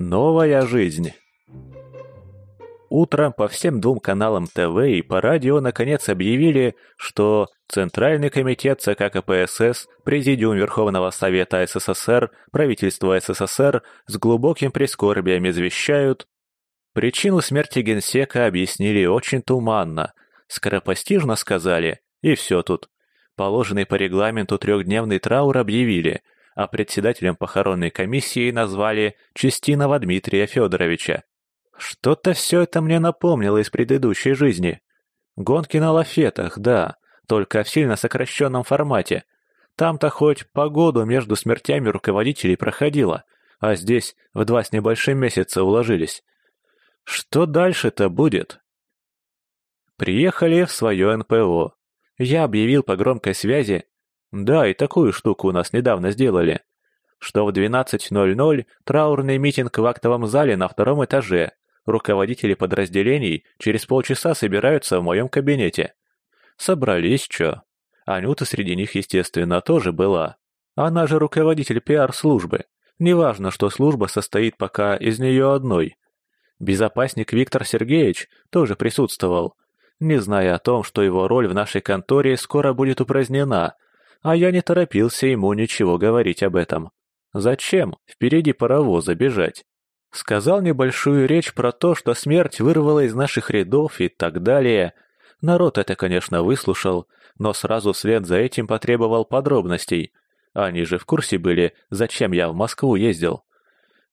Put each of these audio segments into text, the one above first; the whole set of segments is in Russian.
Новая жизнь. Утром по всем двум каналам ТВ и по радио наконец объявили, что Центральный комитет ЦК КПСС, Президиум Верховного Совета СССР, правительство СССР с глубоким прискорбием извещают. Причину смерти генсека объяснили очень туманно, скоропостижно сказали, и все тут. Положенный по регламенту трехдневный траур объявили, а председателем похоронной комиссии назвали Чистинова Дмитрия Федоровича. Что-то все это мне напомнило из предыдущей жизни. Гонки на лафетах, да, только в сильно сокращенном формате. Там-то хоть погоду между смертями руководителей проходило, а здесь в два с небольшим месяца уложились. Что дальше-то будет? Приехали в свое НПО. Я объявил по громкой связи, да, и такую штуку у нас недавно сделали, что в 12.00 траурный митинг в актовом зале на втором этаже, Руководители подразделений через полчаса собираются в моем кабинете. Собрались, чё? Анюта среди них, естественно, тоже была. Она же руководитель пиар-службы. Неважно, что служба состоит пока из нее одной. Безопасник Виктор Сергеевич тоже присутствовал, не зная о том, что его роль в нашей конторе скоро будет упразднена, а я не торопился ему ничего говорить об этом. Зачем впереди паровоза бежать? Сказал небольшую речь про то, что смерть вырвала из наших рядов и так далее. Народ это, конечно, выслушал, но сразу вслед за этим потребовал подробностей. Они же в курсе были, зачем я в Москву ездил.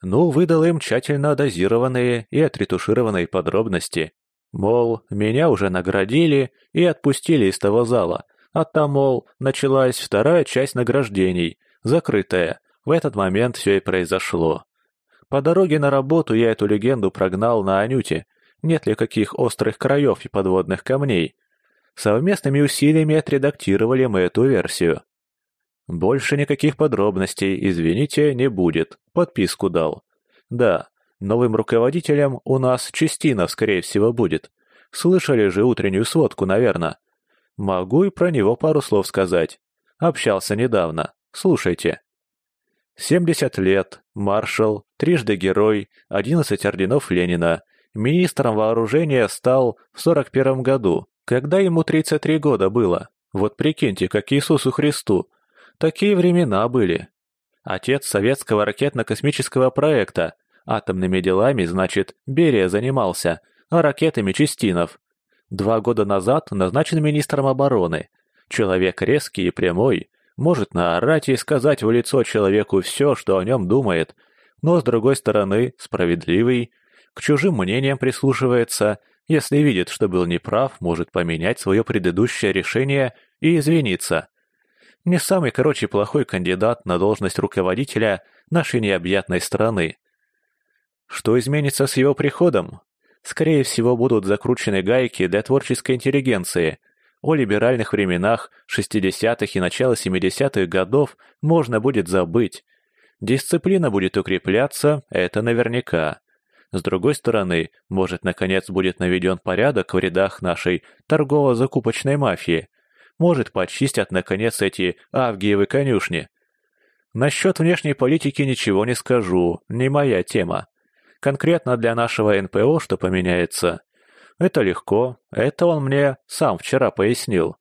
Ну, выдал им тщательно дозированные и отретушированные подробности. Мол, меня уже наградили и отпустили из того зала, а там, мол, началась вторая часть награждений, закрытая. В этот момент все и произошло. По дороге на работу я эту легенду прогнал на Анюте, нет ли каких острых краев и подводных камней. Совместными усилиями отредактировали мы эту версию. Больше никаких подробностей, извините, не будет, подписку дал. Да, новым руководителем у нас Чистинов, скорее всего, будет. Слышали же утреннюю сводку, наверное. Могу и про него пару слов сказать. Общался недавно. Слушайте. 70 лет, маршал, трижды герой, 11 орденов Ленина. Министром вооружения стал в 41 году, когда ему 33 года было. Вот прикиньте, как Иисусу Христу. Такие времена были. Отец советского ракетно-космического проекта. Атомными делами, значит, Берия занимался, а ракетами Чистинов. Два года назад назначен министром обороны. Человек резкий и прямой, может наорать и сказать в лицо человеку все, что о нем думает, но, с другой стороны, справедливый, к чужим мнениям прислушивается, если видит, что был неправ, может поменять свое предыдущее решение и извиниться. Не самый, короче, плохой кандидат на должность руководителя нашей необъятной страны. Что изменится с его приходом? Скорее всего, будут закручены гайки для творческой интеллигенции – о либеральных временах 60-х и начала 70-х годов можно будет забыть. Дисциплина будет укрепляться, это наверняка. С другой стороны, может, наконец будет наведен порядок в рядах нашей торгово-закупочной мафии. Может, почистят, наконец, эти авгиевы конюшни. Насчет внешней политики ничего не скажу, не моя тема. Конкретно для нашего НПО что поменяется? Это легко, это он мне сам вчера пояснил.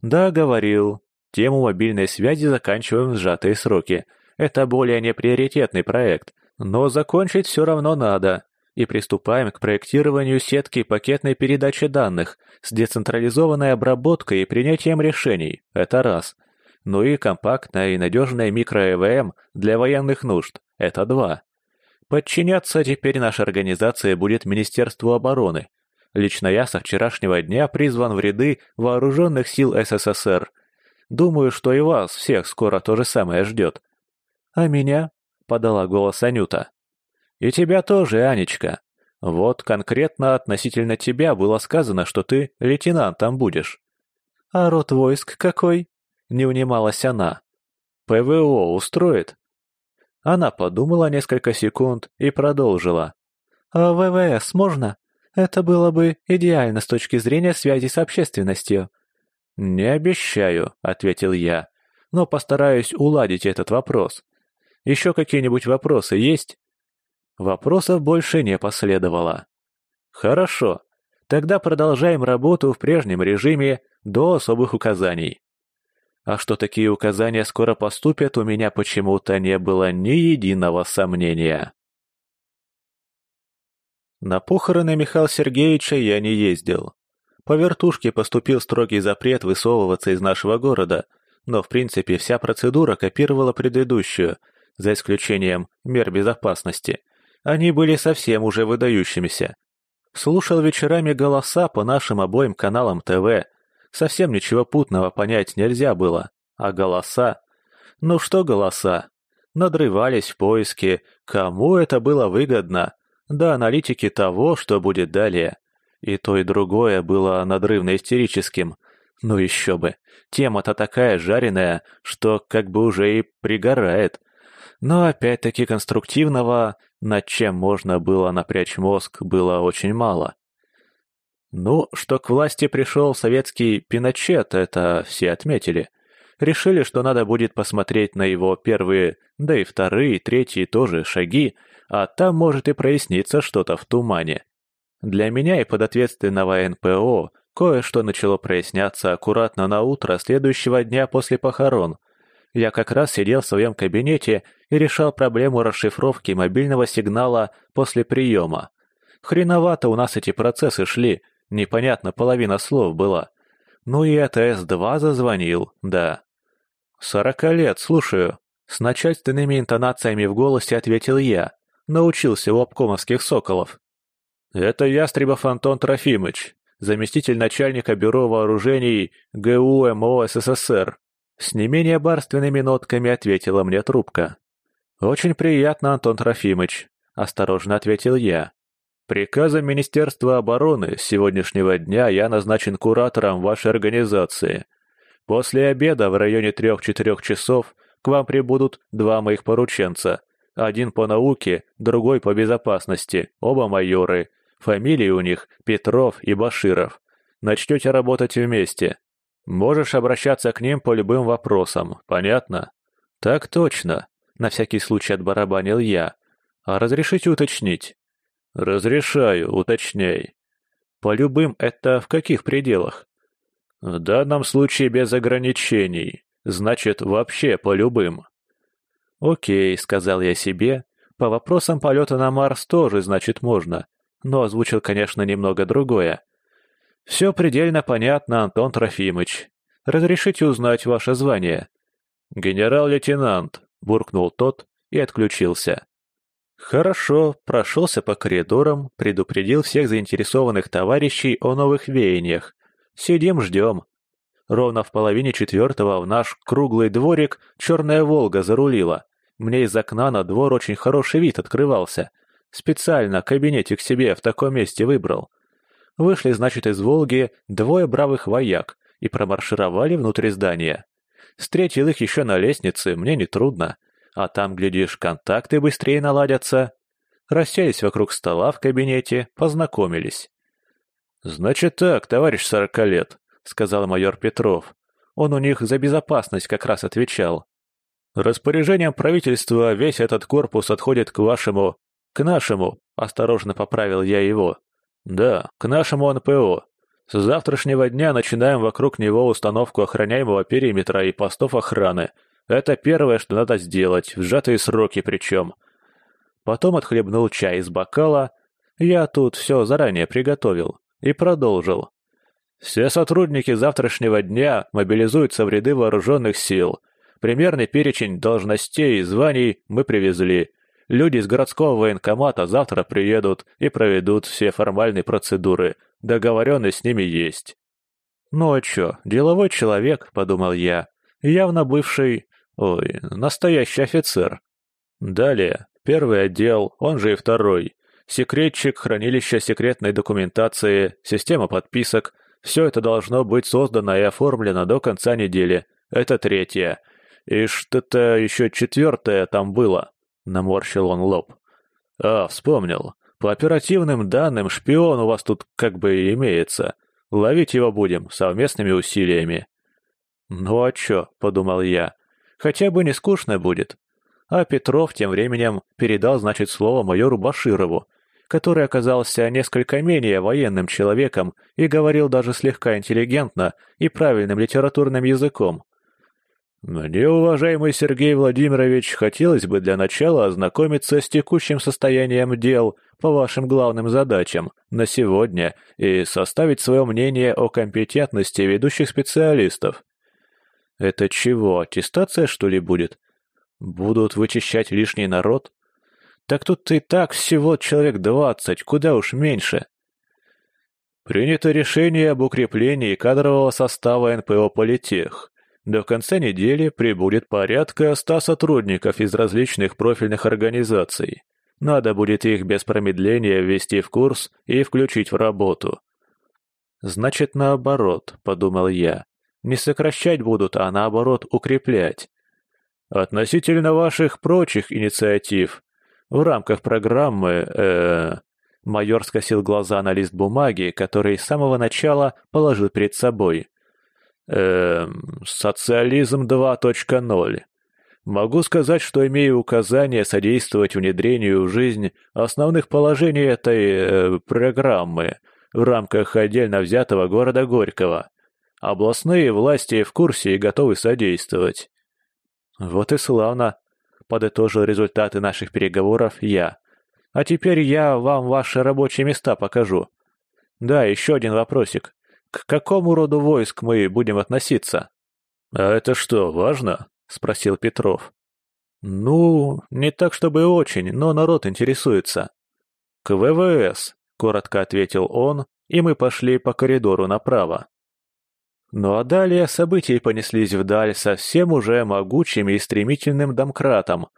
Да, говорил. Тему мобильной связи заканчиваем в сжатые сроки. Это более неприоритетный проект, но закончить все равно надо. И приступаем к проектированию сетки пакетной передачи данных с децентрализованной обработкой и принятием решений. Это раз. Ну и компактная и надежная микро-ЭВМ для военных нужд. Это два. Подчиняться теперь наша организация будет Министерству обороны, Лично я со вчерашнего дня призван в ряды вооруженных сил СССР. Думаю, что и вас всех скоро то же самое ждет. А меня? — подала голос Анюта. И тебя тоже, Анечка. Вот конкретно относительно тебя было сказано, что ты лейтенантом будешь. А род войск какой? Не унималась она. ПВО устроит? Она подумала несколько секунд и продолжила. «А ВВС можно?» Это было бы идеально с точки зрения связи с общественностью». «Не обещаю», — ответил я, — «но постараюсь уладить этот вопрос. Еще какие-нибудь вопросы есть?» Вопросов больше не последовало. Хорошо, тогда продолжаем работу в прежнем режиме до особых указаний. А что такие указания скоро поступят, у меня почему-то не было ни единого сомнения. На похороны Михаила Сергеевича я не ездил. По вертушке поступил строгий запрет высовываться из нашего города, но в принципе вся процедура копировала предыдущую, за исключением мер безопасности. Они были совсем уже выдающимися. Слушал вечерами голоса по нашим обоим каналам ТВ. Совсем ничего путного понять нельзя было. А голоса? Ну что голоса? Надрывались в поиске, кому это было выгодно, до аналитики того, что будет далее. И то, и другое было надрывно-истерическим. Ну еще бы, тема-то такая жареная, что как бы уже и пригорает. Но опять-таки конструктивного, над чем можно было напрячь мозг, было очень мало. Ну, что к власти пришел советский Пиночет, это все отметили. Решили, что надо будет посмотреть на его первые, да и вторые, третьи тоже шаги, а там может и проясниться что-то в тумане. Для меня и подответственного НПО кое-что начало проясняться аккуратно на утро следующего дня после похорон. Я как раз сидел в своем кабинете и решал проблему расшифровки мобильного сигнала после приема. Хреновато у нас эти процессы шли, непонятно половина слов была. Ну и АТС-2 зазвонил, да. «Сорока лет, слушаю», — с начальственными интонациями в голосе ответил я, научился у обкомовских соколов. «Это Ястребов Антон Трофимыч, заместитель начальника бюро вооружений ГУ МО СССР». С не менее барственными нотками ответила мне трубка. «Очень приятно, Антон Трофимыч», — осторожно ответил я. «Приказом Министерства обороны с сегодняшнего дня я назначен куратором вашей организации. После обеда в районе трех-четырех часов к вам прибудут два моих порученца — один по науке, другой по безопасности, оба майоры. Фамилии у них Петров и Баширов. Начнете работать вместе. Можешь обращаться к ним по любым вопросам, понятно? Так точно. На всякий случай отбарабанил я. А разрешите уточнить? Разрешаю, уточняй. По любым это в каких пределах? В данном случае без ограничений. Значит, вообще по любым. «Окей», — сказал я себе. «По вопросам полета на Марс тоже, значит, можно». Но озвучил, конечно, немного другое. «Все предельно понятно, Антон Трофимыч. Разрешите узнать ваше звание?» «Генерал-лейтенант», — буркнул тот и отключился. Хорошо, прошелся по коридорам, предупредил всех заинтересованных товарищей о новых веяниях. Сидим, ждем. Ровно в половине четвертого в наш круглый дворик черная «Волга» зарулила. Мне из окна на двор очень хороший вид открывался. Специально кабинетик себе в таком месте выбрал. Вышли, значит, из «Волги» двое бравых вояк и промаршировали внутрь здания. Встретил их еще на лестнице, мне нетрудно. А там, глядишь, контакты быстрее наладятся. Расселись вокруг стола в кабинете, познакомились. «Значит так, товарищ сорока лет», — сказал майор Петров. Он у них за безопасность как раз отвечал. Распоряжением правительства весь этот корпус отходит к вашему... к нашему, осторожно поправил я его. Да, к нашему НПО. С завтрашнего дня начинаем вокруг него установку охраняемого периметра и постов охраны. Это первое, что надо сделать, в сжатые сроки причем. Потом отхлебнул чай из бокала. Я тут все заранее приготовил. И продолжил. Все сотрудники завтрашнего дня мобилизуются в ряды вооруженных сил – Примерный перечень должностей и званий мы привезли. Люди из городского военкомата завтра приедут и проведут все формальные процедуры. Договоренность с ними есть. Ну а чё, деловой человек, подумал я. Явно бывший... Ой, настоящий офицер. Далее, первый отдел, он же и второй. Секретчик, хранилище секретной документации, система подписок. Все это должно быть создано и оформлено до конца недели. Это третье. И что-то еще четвертое там было. Наморщил он лоб. А, вспомнил. По оперативным данным, шпион у вас тут как бы имеется. Ловить его будем совместными усилиями. Ну а чё, подумал я. Хотя бы не скучно будет. А Петров тем временем передал, значит, слово майору Баширову, который оказался несколько менее военным человеком и говорил даже слегка интеллигентно и правильным литературным языком. «Мне, уважаемый Сергей Владимирович, хотелось бы для начала ознакомиться с текущим состоянием дел по вашим главным задачам на сегодня и составить свое мнение о компетентности ведущих специалистов». «Это чего, аттестация, что ли, будет? Будут вычищать лишний народ?» «Так тут и так всего человек двадцать, куда уж меньше». Принято решение об укреплении кадрового состава НПО «Политех». До конца недели прибудет порядка ста сотрудников из различных профильных организаций. Надо будет их без промедления ввести в курс и включить в работу. «Значит, наоборот», — подумал я. «Не сокращать будут, а наоборот укреплять». «Относительно ваших прочих инициатив, в рамках программы, э, Майор скосил глаза на лист бумаги, который с самого начала положил перед собой. Эм, социализм 2.0. Могу сказать, что имею указание содействовать внедрению в жизнь основных положений этой э, программы в рамках отдельно взятого города Горького. Областные власти в курсе и готовы содействовать. Вот и славно, подытожил результаты наших переговоров я. А теперь я вам ваши рабочие места покажу. Да, еще один вопросик. К какому роду войск мы будем относиться? А это что, важно? Спросил Петров. Ну, не так чтобы очень, но народ интересуется. К ВВС, коротко ответил он, и мы пошли по коридору направо. Ну а далее события понеслись вдаль совсем уже могучим и стремительным домкратом.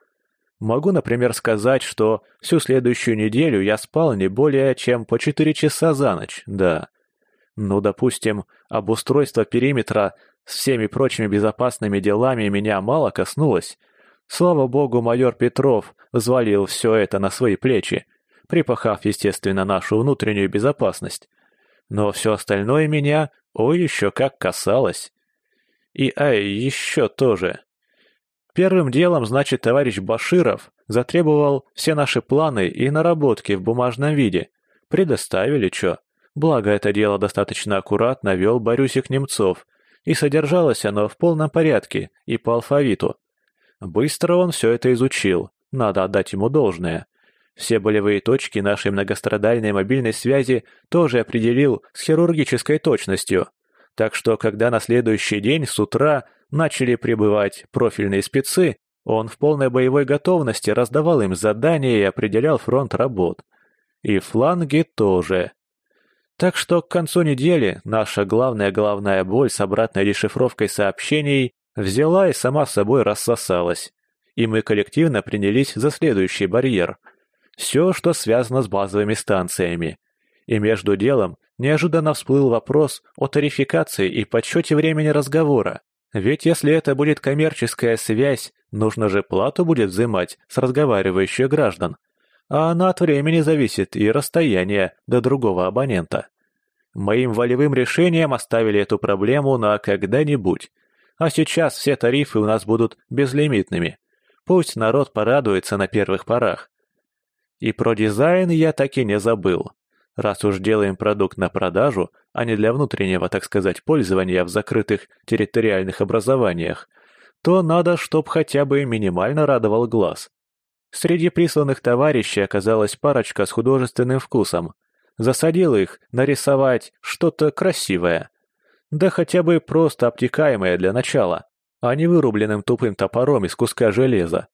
Могу, например, сказать, что всю следующую неделю я спал не более чем по четыре часа за ночь, да. Ну, допустим, обустройство периметра с всеми прочими безопасными делами меня мало коснулось. Слава богу, майор Петров взвалил все это на свои плечи, припахав, естественно, нашу внутреннюю безопасность. Но все остальное меня, ой, еще как касалось. И, ай, еще тоже. Первым делом, значит, товарищ Баширов затребовал все наши планы и наработки в бумажном виде. Предоставили, чё. Благо, это дело достаточно аккуратно вел Борюсик Немцов, и содержалось оно в полном порядке и по алфавиту. Быстро он все это изучил, надо отдать ему должное. Все болевые точки нашей многострадальной мобильной связи тоже определил с хирургической точностью. Так что, когда на следующий день с утра начали прибывать профильные спецы, он в полной боевой готовности раздавал им задания и определял фронт работ. И фланги тоже. Так что к концу недели наша главная головная боль с обратной дешифровкой сообщений взяла и сама собой рассосалась. И мы коллективно принялись за следующий барьер. Все, что связано с базовыми станциями. И между делом неожиданно всплыл вопрос о тарификации и подсчете времени разговора. Ведь если это будет коммерческая связь, нужно же плату будет взимать с разговаривающих граждан а она от времени зависит и расстояния до другого абонента. Моим волевым решением оставили эту проблему на когда-нибудь, а сейчас все тарифы у нас будут безлимитными. Пусть народ порадуется на первых порах. И про дизайн я так и не забыл. Раз уж делаем продукт на продажу, а не для внутреннего, так сказать, пользования в закрытых территориальных образованиях, то надо, чтоб хотя бы минимально радовал глаз. Среди присланных товарищей оказалась парочка с художественным вкусом. Засадил их нарисовать что-то красивое. Да хотя бы просто обтекаемое для начала, а не вырубленным тупым топором из куска железа.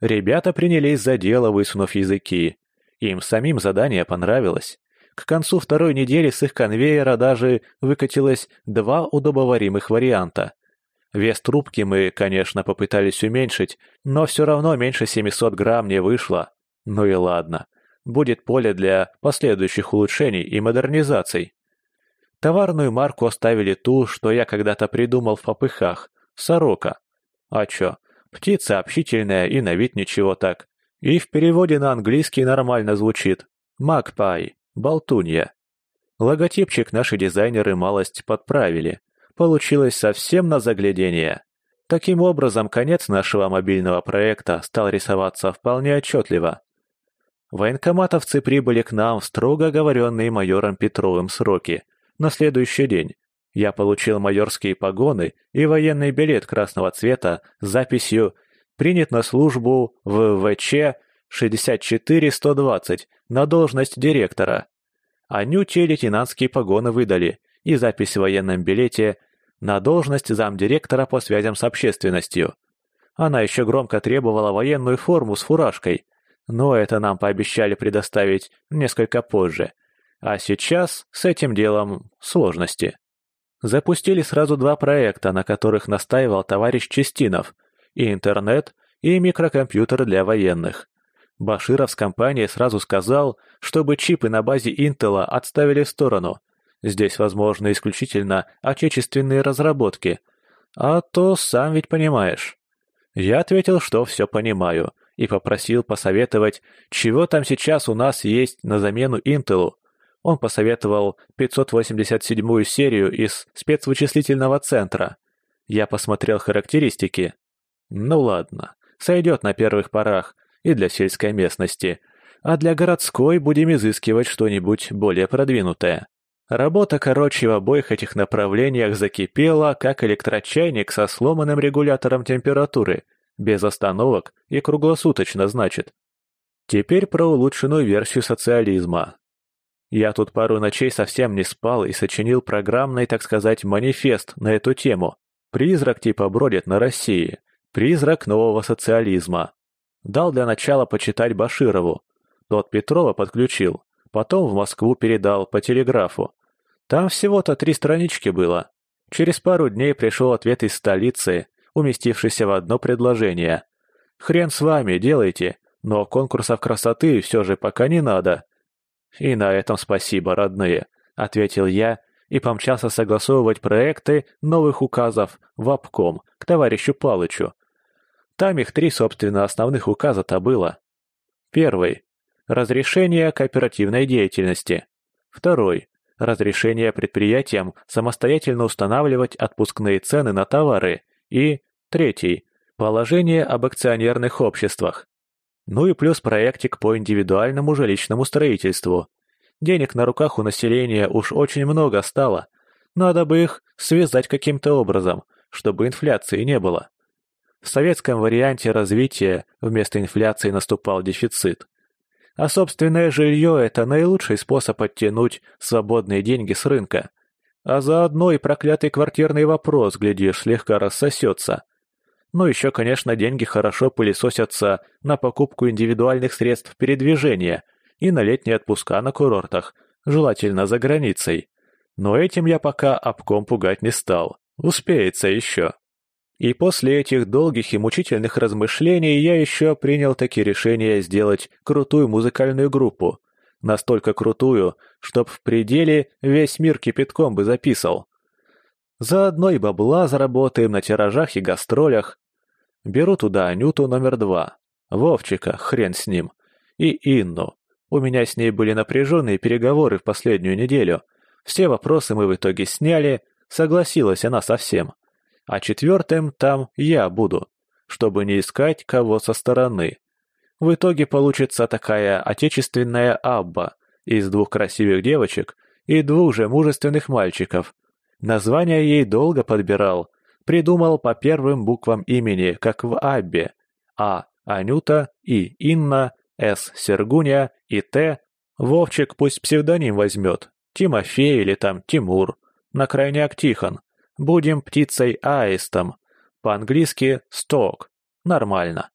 Ребята принялись за дело, высунув языки. Им самим задание понравилось. К концу второй недели с их конвейера даже выкатилось два удобоваримых варианта. Вес трубки мы, конечно, попытались уменьшить, но все равно меньше 700 грамм не вышло. Ну и ладно. Будет поле для последующих улучшений и модернизаций. Товарную марку оставили ту, что я когда-то придумал в попыхах. Сорока. А чё? Птица общительная и на вид ничего так. И в переводе на английский нормально звучит. Макпай. Болтунья. Логотипчик наши дизайнеры малость подправили. Получилось совсем на заглядение. Таким образом, конец нашего мобильного проекта стал рисоваться вполне отчетливо. Военкоматовцы прибыли к нам в строго оговоренные майором Петровым сроки. На следующий день я получил майорские погоны и военный билет красного цвета с записью «Принят на службу в ВЧ 64-120 на должность директора». Анюте лейтенантские погоны выдали и запись в военном билете на должность замдиректора по связям с общественностью. Она еще громко требовала военную форму с фуражкой, но это нам пообещали предоставить несколько позже. А сейчас с этим делом сложности. Запустили сразу два проекта, на которых настаивал товарищ Чистинов. И интернет, и микрокомпьютер для военных. Баширов с компанией сразу сказал, чтобы чипы на базе Intel отставили в сторону. Здесь возможны исключительно отечественные разработки. А то сам ведь понимаешь. Я ответил, что все понимаю, и попросил посоветовать, чего там сейчас у нас есть на замену Intel. Он посоветовал 587-ю серию из спецвычислительного центра. Я посмотрел характеристики. Ну ладно, сойдет на первых порах и для сельской местности, а для городской будем изыскивать что-нибудь более продвинутое. Работа, короче, в обоих этих направлениях закипела, как электрочайник со сломанным регулятором температуры, без остановок и круглосуточно, значит. Теперь про улучшенную версию социализма. Я тут пару ночей совсем не спал и сочинил программный, так сказать, манифест на эту тему. Призрак типа бродит на России. Призрак нового социализма. Дал для начала почитать Баширову. Тот Петрова подключил. Потом в Москву передал по телеграфу. Там всего-то три странички было. Через пару дней пришел ответ из столицы, уместившийся в одно предложение. «Хрен с вами, делайте, но конкурсов красоты все же пока не надо». «И на этом спасибо, родные», — ответил я и помчался согласовывать проекты новых указов в обком к товарищу Палычу. Там их три, собственно, основных указа-то было. Первый — разрешение кооперативной деятельности. Второй разрешение предприятиям самостоятельно устанавливать отпускные цены на товары и, третий, положение об акционерных обществах. Ну и плюс проектик по индивидуальному жилищному строительству. Денег на руках у населения уж очень много стало. Надо бы их связать каким-то образом, чтобы инфляции не было. В советском варианте развития вместо инфляции наступал дефицит. А собственное жилье – это наилучший способ оттянуть свободные деньги с рынка. А заодно и проклятый квартирный вопрос, глядишь, слегка рассосется. Ну еще, конечно, деньги хорошо пылесосятся на покупку индивидуальных средств передвижения и на летние отпуска на курортах, желательно за границей. Но этим я пока обком пугать не стал. Успеется еще. И после этих долгих и мучительных размышлений я еще принял таки решение сделать крутую музыкальную группу. Настолько крутую, чтоб в пределе весь мир кипятком бы записал. Заодно и бабла заработаем на тиражах и гастролях. Беру туда Анюту номер два, Вовчика, хрен с ним, и Инну. У меня с ней были напряженные переговоры в последнюю неделю. Все вопросы мы в итоге сняли, согласилась она совсем а четвертым там я буду, чтобы не искать кого со стороны. В итоге получится такая отечественная Абба из двух красивых девочек и двух же мужественных мальчиков. Название ей долго подбирал, придумал по первым буквам имени, как в Аббе. А – Анюта, И – Инна, С – Сергуня и Т – Вовчик пусть псевдоним возьмет, Тимофей или там Тимур, на крайняк Тихон. Будем птицей-аистом. По-английски «сток». Нормально.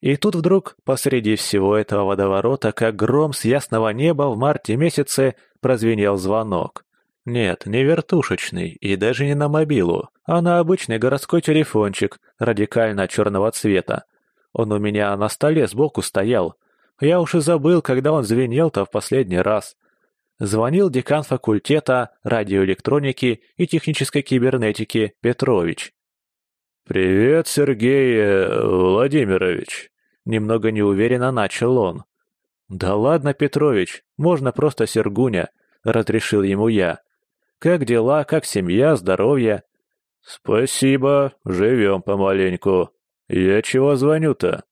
И тут вдруг, посреди всего этого водоворота, как гром с ясного неба в марте месяце, прозвенел звонок. Нет, не вертушечный и даже не на мобилу, а на обычный городской телефончик, радикально черного цвета. Он у меня на столе сбоку стоял. Я уж и забыл, когда он звенел-то в последний раз звонил декан факультета радиоэлектроники и технической кибернетики Петрович. «Привет, Сергей э, Владимирович», — немного неуверенно начал он. «Да ладно, Петрович, можно просто Сергуня», — разрешил ему я. «Как дела, как семья, здоровье?» «Спасибо, живем помаленьку. Я чего звоню-то?»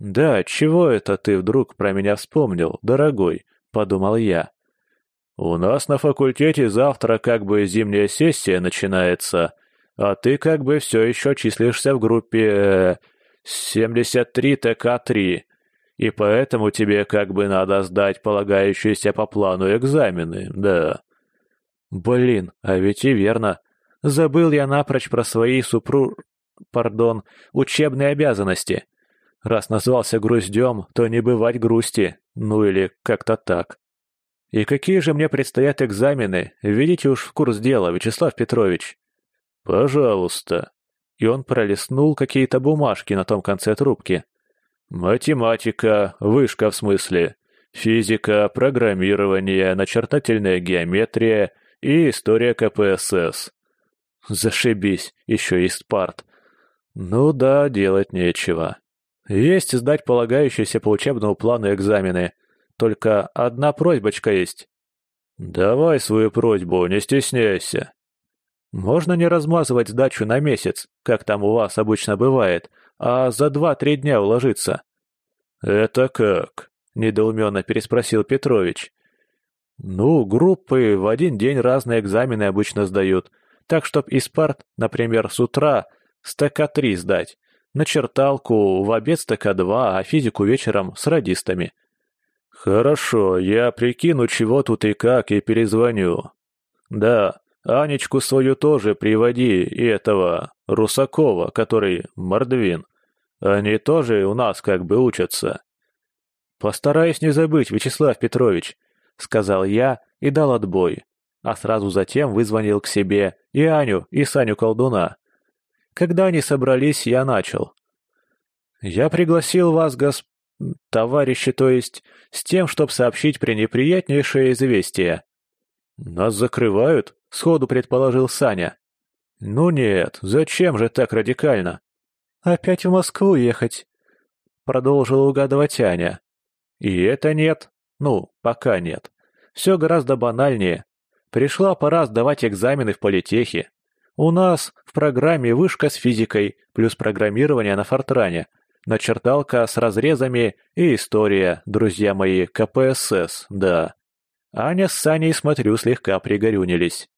«Да, чего это ты вдруг про меня вспомнил, дорогой?» — подумал я. «У нас на факультете завтра как бы зимняя сессия начинается, а ты как бы все еще числишься в группе 73 ТК-3, и поэтому тебе как бы надо сдать полагающиеся по плану экзамены, да». «Блин, а ведь и верно. Забыл я напрочь про свои супру... пардон, учебные обязанности. Раз назвался груздем, то не бывать грусти, ну или как-то так. И какие же мне предстоят экзамены, введите уж в курс дела, Вячеслав Петрович. Пожалуйста. И он пролистнул какие-то бумажки на том конце трубки. Математика, вышка в смысле, физика, программирование, начертательная геометрия и история КПСС. Зашибись, еще и спарт. Ну да, делать нечего. Есть сдать полагающиеся по учебному плану экзамены. Только одна просьбочка есть. Давай свою просьбу, не стесняйся. Можно не размазывать сдачу на месяц, как там у вас обычно бывает, а за два-три дня уложиться. Это как? Недоуменно переспросил Петрович. Ну, группы в один день разные экзамены обычно сдают, так чтоб из парт, например, с утра стека три сдать, на черталку в обед стека два, а физику вечером с радистами. Хорошо, я прикину, чего тут и как, и перезвоню. Да, Анечку свою тоже приводи, и этого, Русакова, который Мордвин. Они тоже у нас как бы учатся. Постараюсь не забыть, Вячеслав Петрович, сказал я и дал отбой а сразу затем вызвонил к себе и Аню, и Саню колдуна. Когда они собрались, я начал. «Я пригласил вас, гос... товарищи, то есть, с тем, чтобы сообщить пренеприятнейшее известие». «Нас закрывают?» — сходу предположил Саня. «Ну нет, зачем же так радикально?» «Опять в Москву ехать?» — продолжила угадывать Аня. «И это нет. Ну, пока нет. Все гораздо банальнее. Пришла пора сдавать экзамены в политехе. У нас в программе вышка с физикой, плюс программирование на Фортране, начерталка с разрезами и история, друзья мои, КПСС, да. Аня с Саней, смотрю, слегка пригорюнились.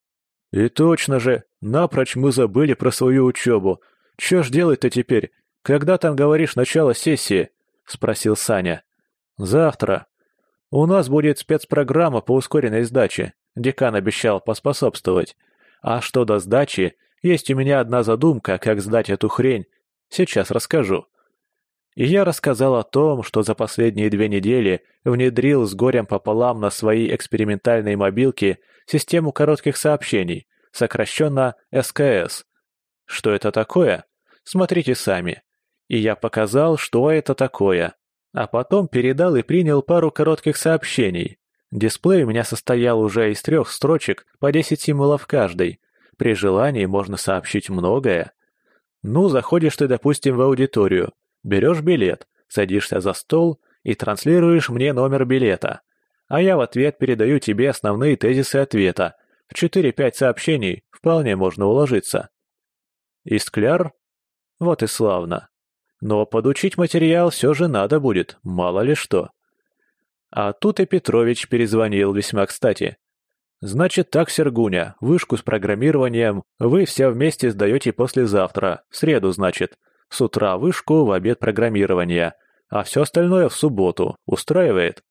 И точно же, напрочь мы забыли про свою учебу. Че ж делать-то теперь? Когда там, говоришь, начало сессии? Спросил Саня. Завтра. У нас будет спецпрограмма по ускоренной сдаче. Декан обещал поспособствовать. А что до сдачи, есть у меня одна задумка, как сдать эту хрень. Сейчас расскажу. И я рассказал о том, что за последние две недели внедрил с горем пополам на своей экспериментальной мобилке систему коротких сообщений, сокращенно СКС. Что это такое? Смотрите сами. И я показал, что это такое. А потом передал и принял пару коротких сообщений, Дисплей у меня состоял уже из трех строчек по 10 символов каждой. При желании можно сообщить многое. Ну, заходишь ты, допустим, в аудиторию, берешь билет, садишься за стол и транслируешь мне номер билета. А я в ответ передаю тебе основные тезисы ответа. В 4-5 сообщений вполне можно уложиться. Искляр? Вот и славно. Но подучить материал все же надо будет, мало ли что. А тут и Петрович перезвонил весьма кстати. «Значит так, Сергуня, вышку с программированием вы все вместе сдаете послезавтра, в среду, значит. С утра вышку, в обед программирование, а все остальное в субботу. Устраивает?»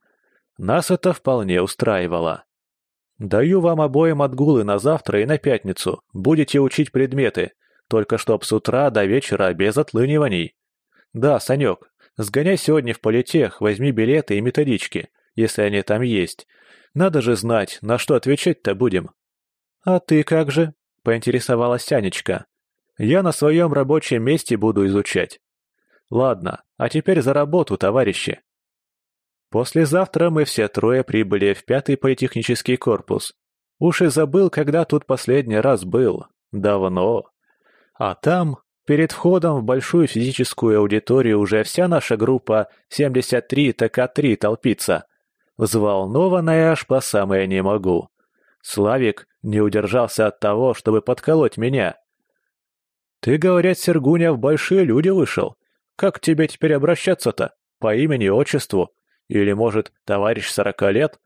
Нас это вполне устраивало. «Даю вам обоим отгулы на завтра и на пятницу. Будете учить предметы, только чтоб с утра до вечера без отлыниваний. Да, Санек, Сгоняй сегодня в политех, возьми билеты и методички, если они там есть. Надо же знать, на что отвечать-то будем». «А ты как же?» — поинтересовалась Анечка. «Я на своем рабочем месте буду изучать». «Ладно, а теперь за работу, товарищи». Послезавтра мы все трое прибыли в пятый политехнический корпус. Уж и забыл, когда тут последний раз был. Давно. А там Перед входом в большую физическую аудиторию уже вся наша группа 73 ТК-3 толпится. Взволнованная аж по самое не могу. Славик не удержался от того, чтобы подколоть меня. Ты, говорят, Сергуня, в большие люди вышел. Как тебе теперь обращаться-то? По имени, отчеству? Или, может, товарищ сорока лет?»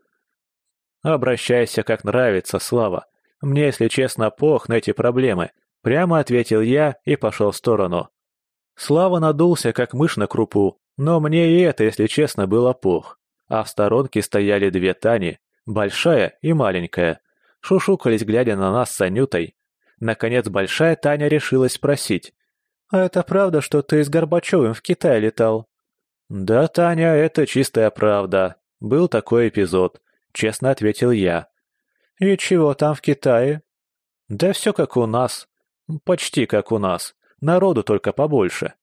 «Обращайся как нравится, Слава. Мне, если честно, пох на эти проблемы», — прямо ответил я и пошел в сторону. Слава надулся, как мышь на крупу, но мне и это, если честно, было пох. А в сторонке стояли две Тани, большая и маленькая. Шушукались, глядя на нас с Анютой. Наконец большая Таня решилась спросить. «А это правда, что ты с Горбачевым в Китай летал?» «Да, Таня, это чистая правда. Был такой эпизод. — честно ответил я. «И чего там в Китае?» «Да все как у нас. Почти как у нас. Народу только побольше».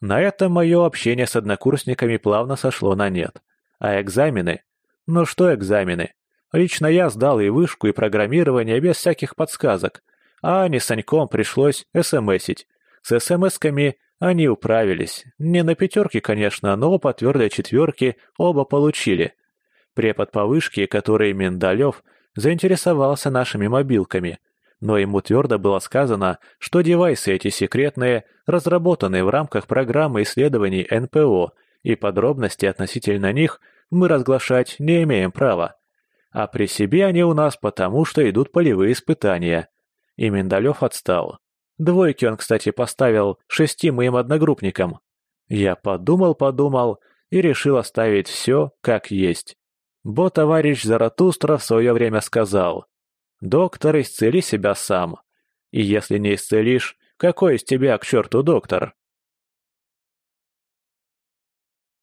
На этом мое общение с однокурсниками плавно сошло на нет. А экзамены? Ну что экзамены? Лично я сдал и вышку, и программирование без всяких подсказок. А Ане Саньком пришлось смсить. С смсками они управились. Не на пятерке, конечно, но по твердой четверке оба получили. Препод по вышке, который Миндалев, заинтересовался нашими мобилками, но ему твердо было сказано, что девайсы эти секретные, разработаны в рамках программы исследований НПО, и подробности относительно них мы разглашать не имеем права. А при себе они у нас потому, что идут полевые испытания. И Миндалев отстал. Двойки он, кстати, поставил шести моим одногруппникам. Я подумал-подумал и решил оставить все как есть. Бо товарищ Заратустра в свое время сказал, «Доктор, исцели себя сам. И если не исцелишь, какой из тебя к черту доктор?»